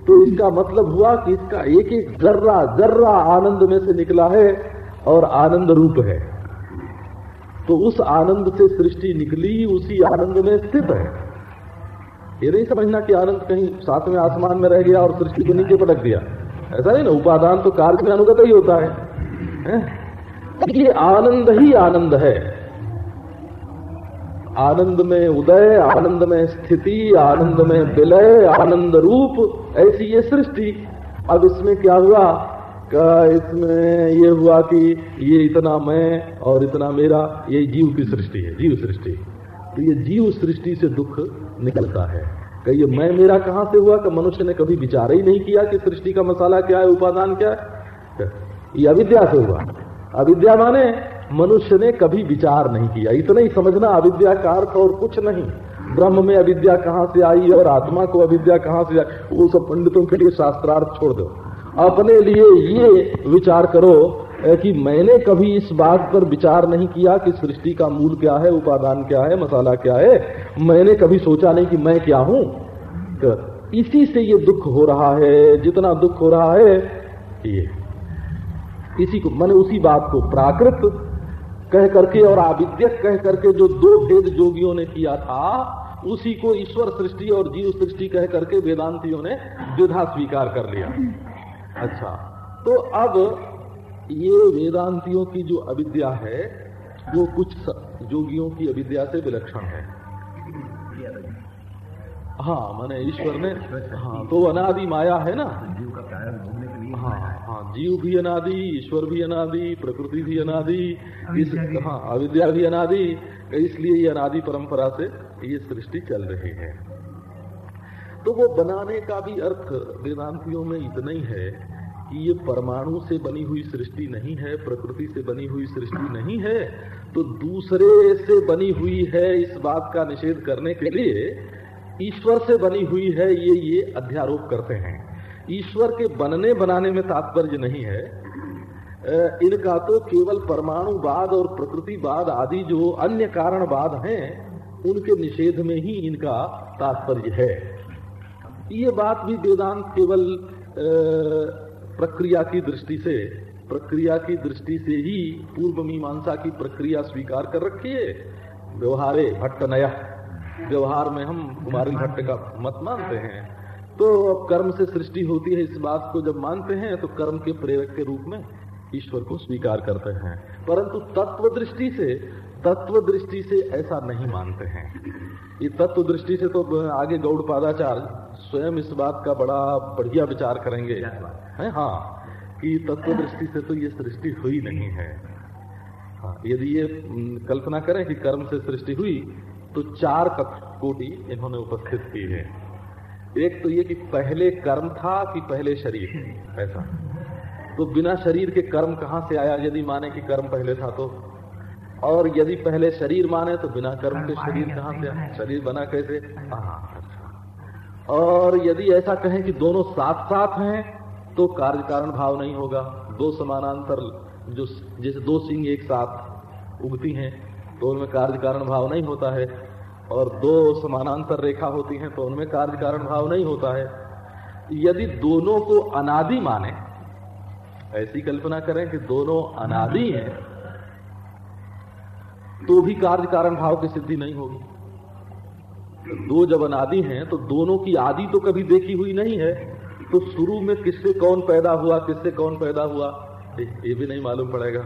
तो इसका मतलब हुआ कि इसका एक एक जर्रा जर्रा आनंद में से निकला है और आनंद रूप है। तो उस आनंद से सृष्टि निकली, उसी आनंद में स्थित है। ये नहीं समझना कि आनंद कहीं सातवें आसमान में रह गया और सृष्टि को नीचे पटक दिया। ऐसा नहीं ना उपादान तो कार्य में अनुगत ही होता है, है? ये आनंद ही आनंद है। आनंद में उदय आनंद में स्थिति आनंद में विलय आनंद रूप ऐसी ये सृष्टि। अब इसमें क्या हुआ? का इसमें ये हुआ कि ये इतना मैं और इतना मेरा ये जीव की सृष्टि है जीव सृष्टि। तो ये जीव सृष्टि से दुख निकलता है। कि ये मैं मेरा कहाँ से हुआ कि मनुष्य ने कभी विचार ही नहीं किया कि सृष्टि का मसाला क्या है, उपादान क्या है? ये अविद्या से हुआ। अविद्या माने मनुष्य ने कभी विचार नहीं किया। इतना ही समझना अविद्या का अर्थ और कुछ नहीं। ब्रह्म में अविद्या कहाँ से आई और आत्मा को अविद्या कहाँ से आई, वो सब पंडितों के लिए शास्त्रार्थ छोड़ दो। अपने लिए ये विचार करो कि मैंने कभी इस बात पर विचार नहीं किया कि सृष्टि का मूल क्या है, उपादान क्या है, मसाला क्या है। मैंने कभी सोचा नहीं कि मैं क्या हूँ। तो इसी से ये दुख हो रहा है, जितना दुख हो रहा है, ये। इसी को, मैंने उसी बात को प्राकृत कह करके और आविद्यक कह करके जो दो भेद जोगियों ने किया था, उसी को ईश्वर सृष्टि और जीव सृष्टि कह करके वेदांतियों ने द्विधा स्वीकार कर लिया। अच्छा तो अब ये वेदांतियों की जो अविद्या है, वो कुछ जोगियों की अविद्या से विलक्षण है। हाँ मैंने ईश्वर ने हाँ तो अनादि माया है ना? जीव का कारण भोगने के लिए हाँ हाँ। जीव भी अनादि ईश्वर भी अनादि प्रकृति भी अनादि इस हाँ अविद्या भी अनादि इसलिए ये अनादि परंपरा से ये सृष्टि चल रही है। तो वो बनाने का भी अर्थ वेदांतियों में इतना ही है कि ये परमाणु से बनी हुई सृष्टि नहीं है प्रकृति से बनी हुई सृष्टि नहीं है तो दूसरे से बनी हुई है इस बात का निषेध करने के लिए ईश्वर से बनी हुई है, ये ये अध्यारोप करते हैं। ईश्वर के बनने, बनाने में तात्पर्य नहीं है। इनका तो केवल परमाणुवाद और प्रकृतिवाद आदि जो अन्य कारणवाद हैं, उनके निषेध में ही इनका तात्पर्य है। ये बात भी वेदांत केवल प्रक्रिया की दृष्टि से, प्रक्रिया की दृष्टि से ही पूर्व मीमांसा की प्रक्रिया स्वीकार कर रखी है। व्यवहारे भट्ट नया व्यवहार में हम कुमारी भट्ट का मत मानते हैं। तो अब कर्म से सृष्टि होती है इस बात को जब मानते हैं तो कर्म के प्रेरक के रूप में ईश्वर को स्वीकार करते हैं। परंतु तत्व दृष्टि से तत्व दृष्टि से ऐसा नहीं मानते हैं। ये तत्व दृष्टि से तो आगे गौड़ पादाचार्य स्वयं इस बात का बड़ा बढ़िया विचार करेंगे। है? हाँ कि तत्व दृष्टि से तो ये सृष्टि हुई नहीं है। हाँ यदि ये कल्पना करें कि कर्म से सृष्टि हुई तो चार कोटि इन्होंने उपस्थित की है। एक तो ये कि पहले कर्म था कि पहले शरीर? ऐसा। तो बिना शरीर के कर्म कहाँ से आया? यदि माने कि कर्म पहले था तो। और यदि पहले शरीर माने तो बिना कर्म के शरीर कहाँ से आया? शरीर बना कैसे? हाँ। अच्छा। और यदि ऐसा कहें कि दोनों साथ साथ हैं तो कार्य कारण भाव नहीं होगा। दो समानांतर जो जैसे दो सिंह एक साथ उगती हैं तो उनमें कार्य कारण भाव नहीं होता है और दो समानांतर रेखा होती हैं तो उनमें कार्य कारण भाव नहीं होता है। यदि दोनों को अनादि माने, ऐसी कल्पना करें कि दोनों अनादि हैं तो भी कार्य कारण भाव की सिद्धि नहीं होगी। दो जब अनादि हैं तो दोनों की आदि तो कभी देखी हुई नहीं है तो शुरू में किससे कौन पैदा हुआ, किससे कौन पैदा हुआ, ये भी नहीं मालूम पड़ेगा।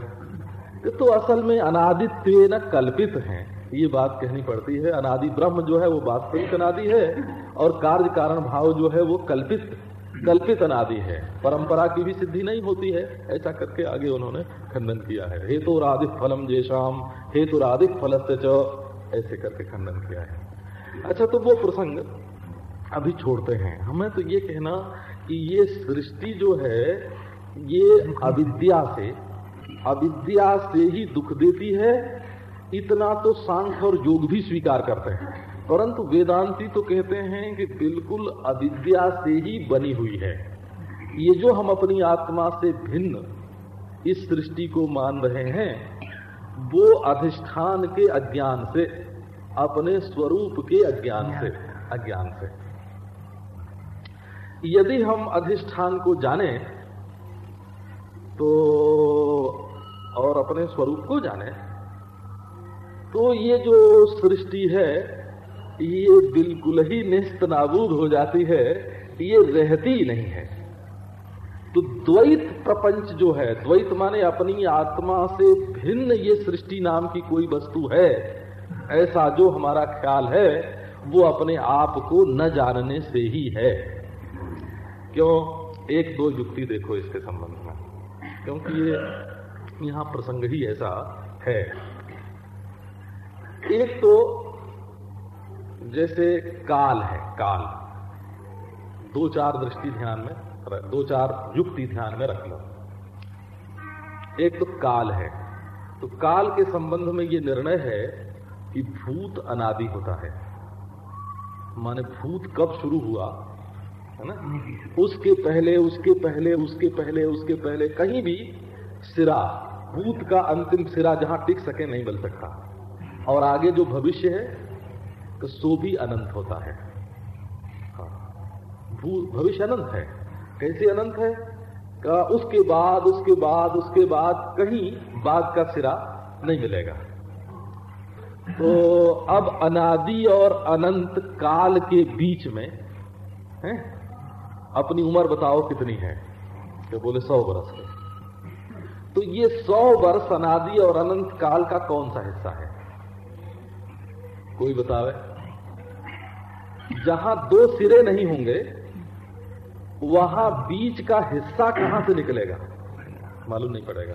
तो असल में अनादित्व न कल्पित हैं। ये बात कहनी पड़ती है। अनादि ब्रह्म जो है, वो वास्तविक अनादि है और कार्य कारण भाव जो है, वो कल्पित कल्पित अनादि है। परंपरा की भी सिद्धि नहीं होती है। ऐसा करके आगे उन्होंने खंडन किया है। हेतु राधिक फलम जेशाम हेतु राधिक फल से ऐसे करके खंडन किया है। अच्छा तो वो प्रसंग अभी छोड़ते हैं। हमें तो ये कहना कि ये सृष्टि जो है, ये अविद्या से अविद्या से ही दुख देती है, इतना तो सांख्य और योग भी स्वीकार करते हैं। परंतु वेदांती तो कहते हैं कि बिल्कुल अविद्या से ही बनी हुई है। ये जो हम अपनी आत्मा से भिन्न इस सृष्टि को मान रहे हैं, वो अधिष्ठान के अज्ञान से, अपने स्वरूप के अज्ञान से अज्ञान से। यदि हम अधिष्ठान को जाने तो और अपने स्वरूप को जाने। तो ये जो सृष्टि है, ये बिल्कुल ही निस्त नाबूद हो जाती है, ये रहती ही नहीं है। तो द्वैत प्रपंच जो है, द्वैत माने अपनी आत्मा से भिन्न ये सृष्टि नाम की कोई वस्तु है, ऐसा जो हमारा ख्याल है, वो अपने आप को न जानने से ही है। क्यों? एक दो युक्ति देखो इसके संबंध में। क्योंकि ये यहाँ प्रसंग ही ऐसा है। एक तो जैसे काल है, काल। दो चार दृष्टि ध्यान में दो चार युक्ति ध्यान में रख लो। एक तो काल है। तो काल के संबंध में ये निर्णय है कि भूत अनादि होता है। माने भूत कब शुरू हुआ, है ना? उसके पहले उसके पहले उसके पहले उसके पहले, कहीं भी सिरा, भूत का अंतिम सिरा जहाँ टिक सके नहीं बन सकता। और आगे जो भविष्य है तो सो भी अनंत होता है। हाँ। भविष्य अनंत है। कैसे अनंत है? का उसके बाद उसके बाद उसके बाद कहीं बाद का सिरा नहीं मिलेगा। तो अब अनादि और अनंत काल के बीच में, है? अपनी उम्र बताओ कितनी है? तो बोले सौ वर्ष है तो ये सौ वर्ष अनादि और अनंत काल का कौन सा हिस्सा है? कोई बतावे? जहाँ दो सिरे नहीं होंगे, वहाँ बीच का हिस्सा कहाँ से निकलेगा? मालूम नहीं पड़ेगा।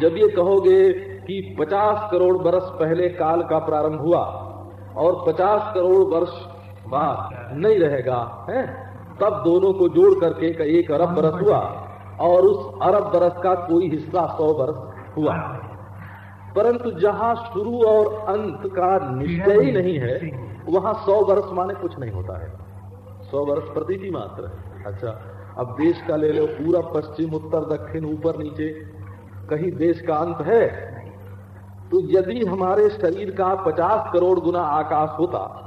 जब ये कहोगे कि 50 करोड़ वर्ष पहले काल का प्रारंभ हुआ और 50 करोड़ वर्ष बाद नहीं रहेगा, है? तब दोनों को जोड़ करके एक अरब बरस हुआ। और उस अरब बरस का कोई हिस्सा सौ बरस हुआ। परंतु जहाँ शुरू और अंत का निश्चय ही नहीं है, वहाँ सौ वर्ष माने कुछ नहीं होता है। सौ वर्ष प्रतीति मात्र है। अच्छा अब देश का ले लो, पूरा पश्चिम, उत्तर, दक्षिण, ऊपर, नीचे, कहीं देश का अंत है? तो यदि हमारे शरीर का पचास करोड़ गुना आकाश होता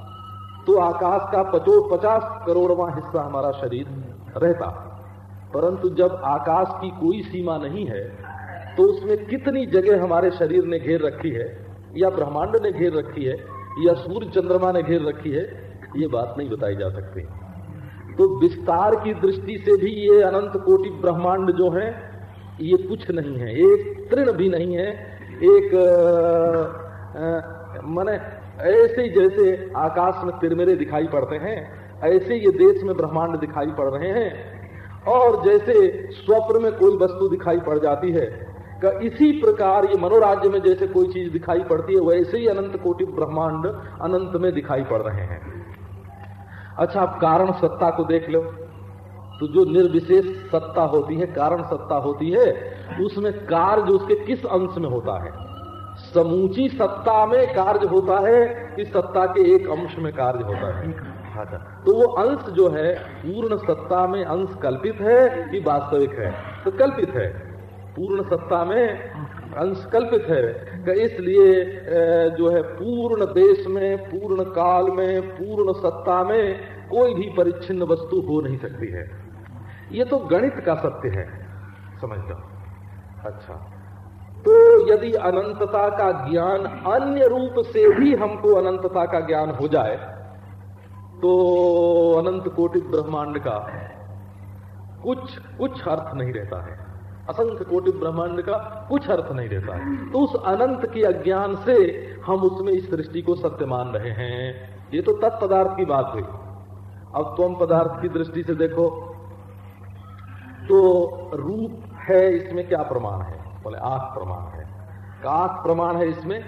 तो आकाश का पचो पचास करोड़वा हिस्सा हमारा शरीर रहता। परंतु जब आकाश की कोई सीमा नहीं है तो उसमें कितनी जगह हमारे शरीर ने घेर रखी है, या ब्रह्मांड ने घेर रखी है, या सूर्य चंद्रमा ने घेर रखी है, ये बात नहीं बताई जा सकती। तो विस्तार की दृष्टि से भी ये अनंत कोटि ब्रह्मांड जो है, ये कुछ नहीं है। एक तृण भी नहीं है, एक माने ऐसे जैसे आकाश में तिरमेरे दिखाई पड़ते हैं, ऐसे ये देश में ब्रह्मांड दिखाई पड़ रहे हैं और जैसे स्वप्न में कोई वस्तु दिखाई पड़ जाती है, का इसी प्रकार ये मनोराज्य में जैसे कोई चीज़ दिखाई पड़ती है, वैसे ही अनंत कोटि ब्रह्मांड अनंत में दिखाई पड़ रहे हैं। अच्छा आप कारण सत्ता को देख लो। तो जो निर्विशेष सत्ता होती है, कारण सत्ता होती है, उसमें कार्य उसके किस अंश में होता है? समूची सत्ता में कार्य होता है कि सत्ता के एक अंश में कार्य होता है। अच्छा तो वो अंश जो है, पूर्ण सत्ता में अंश कल्पित है कि वास्तविक है? तो कल्पित है। पूर्ण सत्ता में अंश कल्पित है। इसलिए जो है, पूर्ण देश में, पूर्ण काल में, पूर्ण सत्ता में कोई भी परिच्छिन्न वस्तु हो नहीं सकती है। ये तो गणित का सत्य है। समझ लो। अच्छा। तो यदि अनंतता का ज्ञान अन्य रूप से भी हमको अनंतता का ज्ञान हो जाए तो अनंत कोटि ब्रह्मांड का कुछ कुछ अर्थ नहीं रहता है। असंख्य कोटि ब्रह्मांड का कुछ अर्थ नहीं रहता है। तो उस अनंत के अज्ञान से हम उसमें इस सृष्टि को सत्य मान रहे हैं। ये तो तत्पदार्थ की बात हुई। अब तुम पदार्थ की दृष्टि से देखो। तो रूप है इसमें क्या प्रमाण है? बोले, आँख प्रमाण है। आँख प्रमाण है इसमें,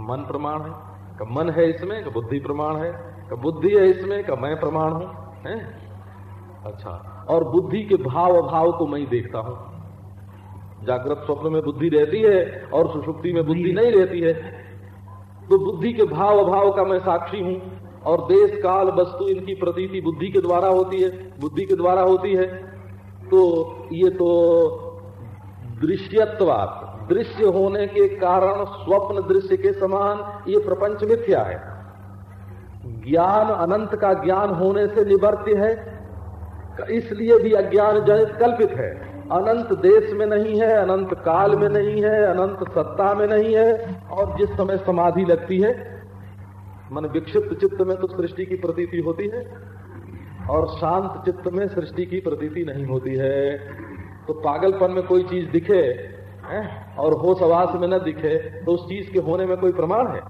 मन प्रमाण है। मन है इसमें बुद्धि प्रमाण है। बुद्धि है इसमें का मैं प्रमाण हूँ, है? अच्छा और बुद्धि के भाव अभाव को मैं देखता हूँ। जागृत स्वप्न में बुद्धि रहती है और सुषुप्ति में बुद्धि नहीं रहती है। तो बुद्धि के भाव अभाव का मैं साक्षी हूँ, और देश, काल, वस्तु इनकी प्रतीति बुद्धि के द्वारा होती है, बुद्धि के द्वारा होती है। तो ये तो दृश्यत्वात, दृश्य होने के कारण, स्वप्न दृश्य के समान, ये प्रपंच मिथ्या है। ज्ञान अनंत का ज्ञान होने से निवर्त्य है इसलिए भी अज्ञान जनित कल्पित है अनंत देश में नहीं है, अनंत काल में नहीं है, अनंत सत्ता में नहीं है, और जिस समय समाधि लगती है, मन विक्षिप्त चित्त में तो सृष्टि की प्रतीति होती है, और शांत चित्त में सृष्टि की प्रतीति नहीं होती है तो पागलपन में कोई चीज़ दिखे, है? और होश आवास में न दिखे तो उस चीज़ के होने में कोई प्रमाण है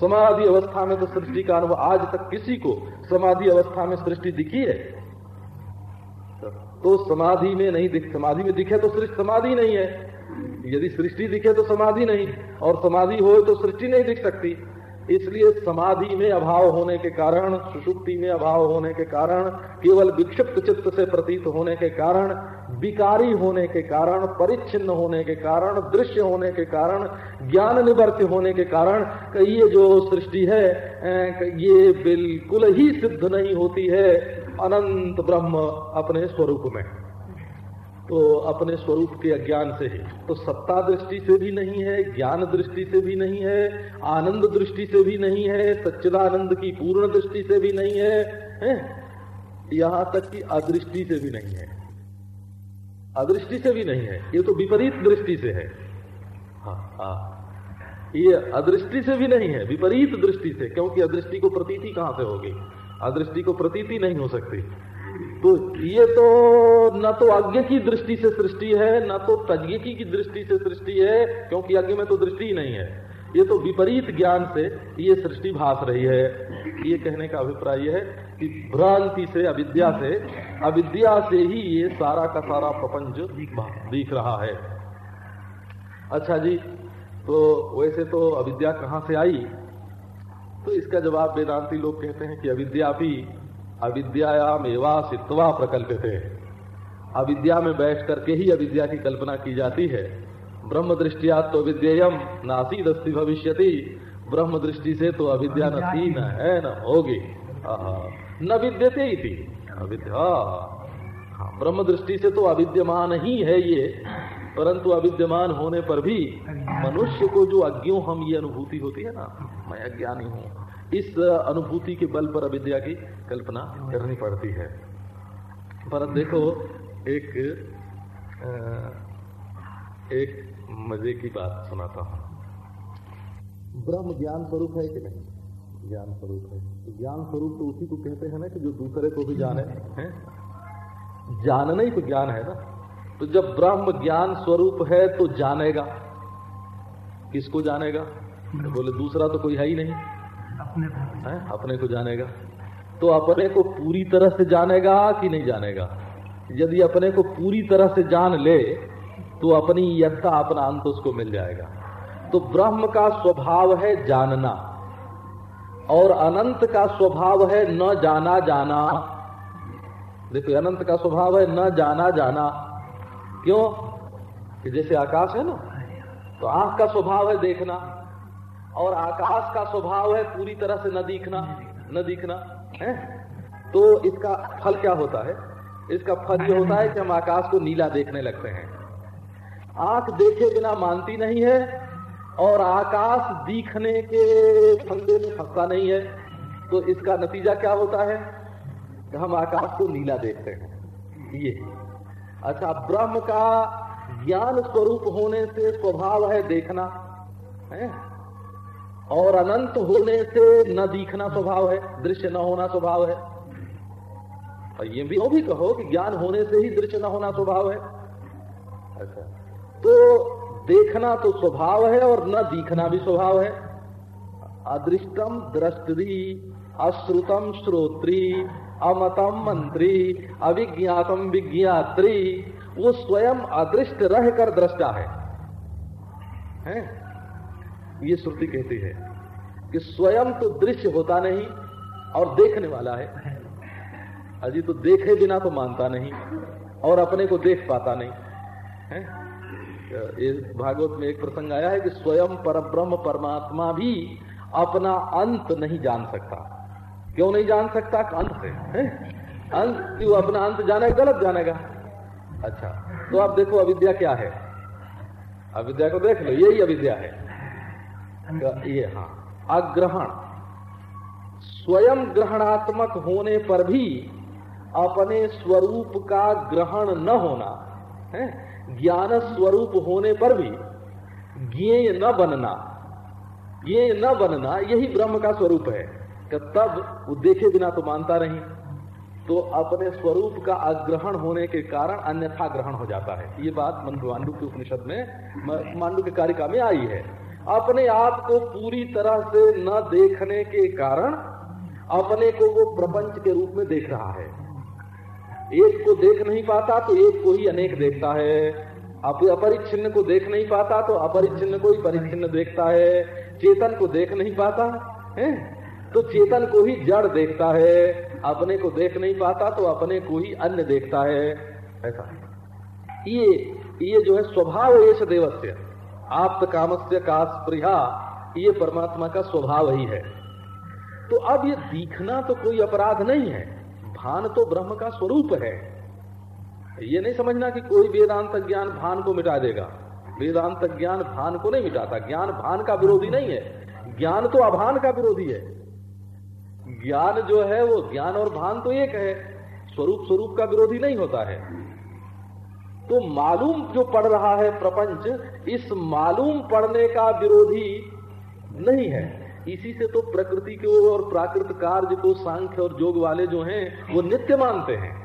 समाधि अवस्था में तो सृष्टि का अनुभव आज तक किसी को समाधि अवस्था में सृष्टि दिखी है? तो समाधि में नहीं दिख, समाधि में दिखे तो सृष्टि समाधि नहीं है। यदि सृष्टि दिखे तो समाधि नहीं, और समाधि हो तो सृष्टि नहीं दिख सकती। इसलिए समाधि में अभाव होने के कारण, सुषुप्ति में अभाव होने के कारण, केवल विक्षिप्त चित्त से प्रतीत होने के कारण, विकारी होने के कारण, परिच्छिन्न होने के कारण, दृश्य होने के कारण, ज्ञान निवर्त्य होने के कारण ये जो सृष्टि है ये बिल्कुल ही सिद्ध नहीं होती है, अनंत ब्रह्म अपने स्वरूप में। तो अपने स्वरूप के अज्ञान से ही। तो सत्ता दृष्टि से भी नहीं है ज्ञान दृष्टि से भी नहीं है आनंद दृष्टि से भी नहीं है सच्चिदानंद की पूर्ण दृष्टि से भी नहीं है, है? यहाँ तक कि अदृष्टि से भी नहीं है। अदृष्टि से भी नहीं है ये तो विपरीत दृष्टि से है। हाँ हाँ। ये अदृष्टि से भी नहीं है विपरीत दृष्टि से क्योंकि अदृष्टि को प्रतीति कहाँ से होगी? अदृष्टि को प्रतीति नहीं हो सकती। तो ये तो न तो अज्ञ की दृष्टि से सृष्टि है, न तो तज्ञ की दृष्टि से सृष्टि है, क्योंकि अज्ञ में तो दृष्टि ही नहीं है। ये तो विपरीत ज्ञान से ये सृष्टि भास रही है। ये कहने का अभिप्राय है कि भ्रांति से, अविद्या से अविद्या से ही ये सारा का सारा प्रपंच दिख रहा है। अच्छा जी तो वैसे तो अविद्या कहाँ से आई? तो इसका जवाब वेदांती लोग कहते हैं कि अविद्या भी अविद्यायाम एवा सित्वा प्रकल्पित अविद्या में बैठ करके ही अविद्या की कल्पना की जाती है। ब्रह्म दृष्टिया तो विद्येयम नासी दस्ती भविष्यति। ब्रह्म दृष्टि से तो अविद्या न थी न है न होगी। न विद्यते थी अविद्या। हाँ, ब्रह्म दृष्टि से तो अविद्यमान ही है ये परंतु अविद्यमान होने पर भी मनुष्य को जो अज्ञो हम ये अनुभूति होती है ना मैं अज्ञानी हूँ इस अनुभूति के बल पर अविद्या की कल्पना करनी पड़ती है। पर देखो एक एक मज़े की बात सुनाता हूँ। ब्रह्म ज्ञान स्वरूप है कि नहीं? ज्ञान स्वरूप है। तो ज्ञान स्वरूप तो उसी को कहते हैं ना कि जो दूसरे को भी जाने हैं? जानना ही तो ज्ञान है ना। तो जब ब्रह्म ज्ञान स्वरूप है तो जानेगा। किसको जानेगा? तो बोले दूसरा तो कोई है ही नहीं। अपने है? अपने को जानेगा। तो अपने को पूरी तरह से जानेगा कि नहीं जानेगा? यदि अपने को पूरी तरह से जान ले तो अपनी यत्ता, अपना अंत उसको मिल जाएगा। तो ब्रह्म का स्वभाव है जानना, और अनंत का स्वभाव है न जाना जाना। देखो, अनंत का स्वभाव है न जाना जाना। क्यों? कि जैसे आकाश है ना तो आँख का स्वभाव है देखना। और आकाश का स्वभाव है पूरी तरह से न दिखना न दिखना, है? तो इसका फल क्या होता है? इसका फल ये होता है कि हम आकाश को नीला देखने लगते हैं। आँख देखे बिना मानती नहीं है और आकाश दिखने के फंदे में फंसता नहीं है। तो इसका नतीजा क्या होता है? कि हम आकाश को नीला देखते हैं। ये। अच्छा ब्रह्म का ज्ञान स्वरूप होने से स्वभाव है देखना, है? और अनंत होने से न दिखना स्वभाव है, दृश्य न होना स्वभाव है। और ये भी वो भी कहो कि ज्ञान होने से ही दृश्य न होना स्वभाव है। अच्छा। तो देखना तो स्वभाव है और न दिखना भी स्वभाव है। अदृष्टम दृष्टि अश्रुतम श्रोत्री अमतम मंत्री अविज्ञातम विज्ञात्री, वो स्वयं अदृष्ट रहकर दृष्टा है। हैं? ये श्रुति कहती है कि स्वयं तो दृश्य होता नहीं और देखने वाला है। अजी तो देखे बिना तो मानता नहीं और अपने को देख पाता नहीं। है? भागवत में एक प्रसंग आया है कि स्वयं पर ब्रह्म परमात्मा भी अपना अंत नहीं जान सकता। क्यों नहीं जान सकता? अंत से है? अंत क्यों अपना अंत जाने गलत जानेगा। अच्छा तो आप देखो अविद्या क्या है। अविद्या को देख लो, यही अविद्या है। ये हाँ अग्रहण। स्वयं ग्रहणात्मक होने पर भी अपने स्वरूप का ग्रहण न होना, है, ज्ञान स्वरूप होने पर भी ज्ञेय न बनना, ज्ञेय न बनना, यही ब्रह्म का स्वरूप है। कि तब वो देखे बिना तो मानता नहीं। तो अपने स्वरूप का अग्रहण होने के कारण अन्यथा ग्रहण हो जाता है। ये बात मांडू के उपनिषद में मांडू के कारिका में आई है। अपने आप को पूरी तरह से न देखने के कारण अपने को वो प्रपंच के रूप में देख रहा है। एक को देख नहीं पाता तो एक को ही अनेक देखता है। अपरिच्छिन्न को देख नहीं पाता तो अपरिच्छिन्न को ही परिच्छिन्न देखता है। चेतन को देख नहीं पाता, है? तो चेतन को ही जड़ देखता है। अपने को देख नहीं पाता तो अपने को ही अन्य देखता है। ऐसा। ये ये जो है स्वभाव एश देवस्य। आप कामस्य का स्प्रिया ये परमात्मा का स्वभाव ही है। तो अब ये दिखना तो कोई अपराध नहीं है, भान तो ब्रह्म का स्वरूप है। ये नहीं समझना कि कोई वेदांत ज्ञान भान को मिटा देगा। वेदांत ज्ञान भान को नहीं मिटाता, ज्ञान भान का विरोधी नहीं है। ज्ञान तो अभान का विरोधी है। ज्ञान जो है, वो ज्ञान और भान तो एक है। स्वरूप स्वरूप का विरोधी नहीं होता है। तो मालूम जो पड़ रहा है प्रपंच, इस मालूम पड़ने का विरोधी नहीं है। इसी से तो प्रकृति के और प्राकृत कार्य को सांख्य और जोग वाले जो हैं, वो नित्य मानते हैं।